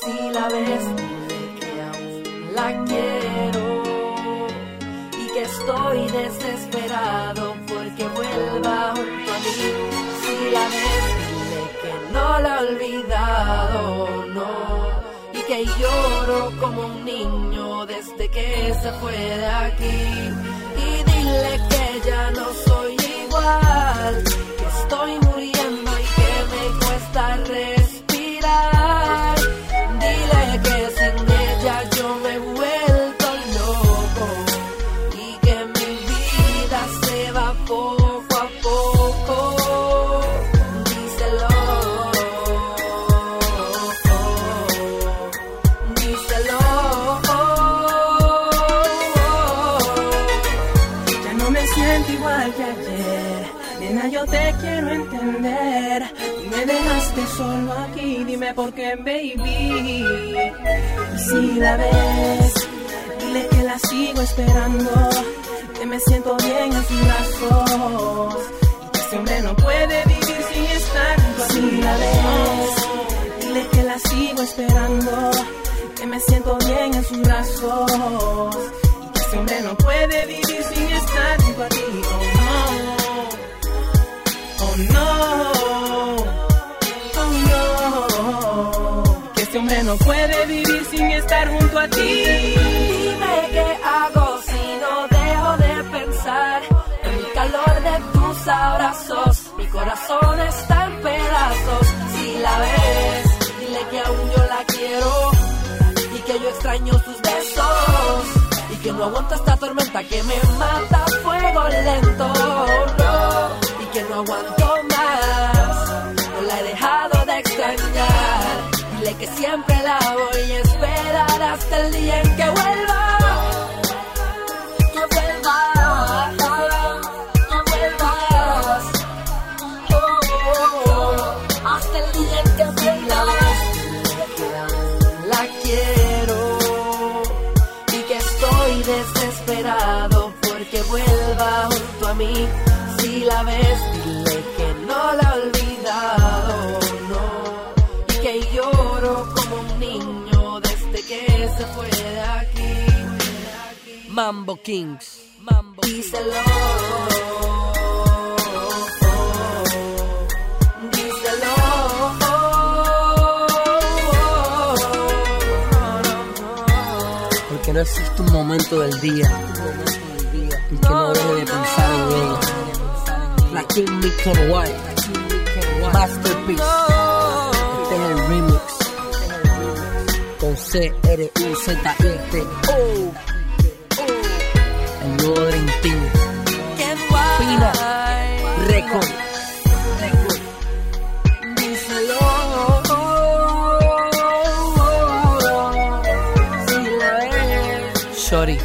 Si la ves, dile que aún la quiero y que estoy desesperado porque vuelva junto a mí. Si la ves, dile que no la he olvidado, no. Y que lloro como un niño desde que se fue de aquí. Y dile que ya no soy igual, quiero entender. Me dejaste solo aquí, dime por qué, baby. Si la ves, dile que la sigo esperando. Que me siento bien en sus brazos. Y que ese hombre no puede vivir sin estar junto a Si la ves, Dile que la sigo esperando, que me siento bien en sus brazos y que ese hombre no puede vivir sin estar junto a ti. Vivir sin estar junto a ti. Dime qué hago si no dejo de pensar en el calor de tus abrazos. Mi corazón está en pedazos. Si la ves, dile que aún yo la quiero y que yo extraño sus besos y que no aguanto esta tormenta que me mata a fuego lento. Y que no aguanto más. No la he dejado de extrañar. Dile que siempre la voy hasta el día en que vuelva. Que vuelva, que vuelvas. Oh, hasta el día en que vuelvas. La quiero y que estoy desesperado porque vuelva junto a mí. Si la ves, dile que no la he Mambo Kings. Mambo Díselo. Porque no existe un momento del día en que no deje de pensar en ella. La King Victor White, Masterpiece. Este es el remix con C R U Z I T O. El nuevo Dream Team. Pina Record. Shorty,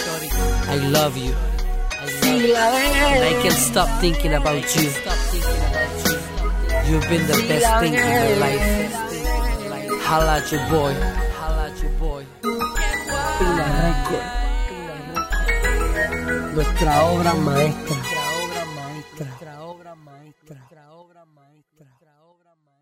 Shorty, I love you. And I can't stop thinking about you. You've been the best thing in my life. Holla at your boy. maestra, obra maestra. Obra maestra, obra maestra, obra maestra.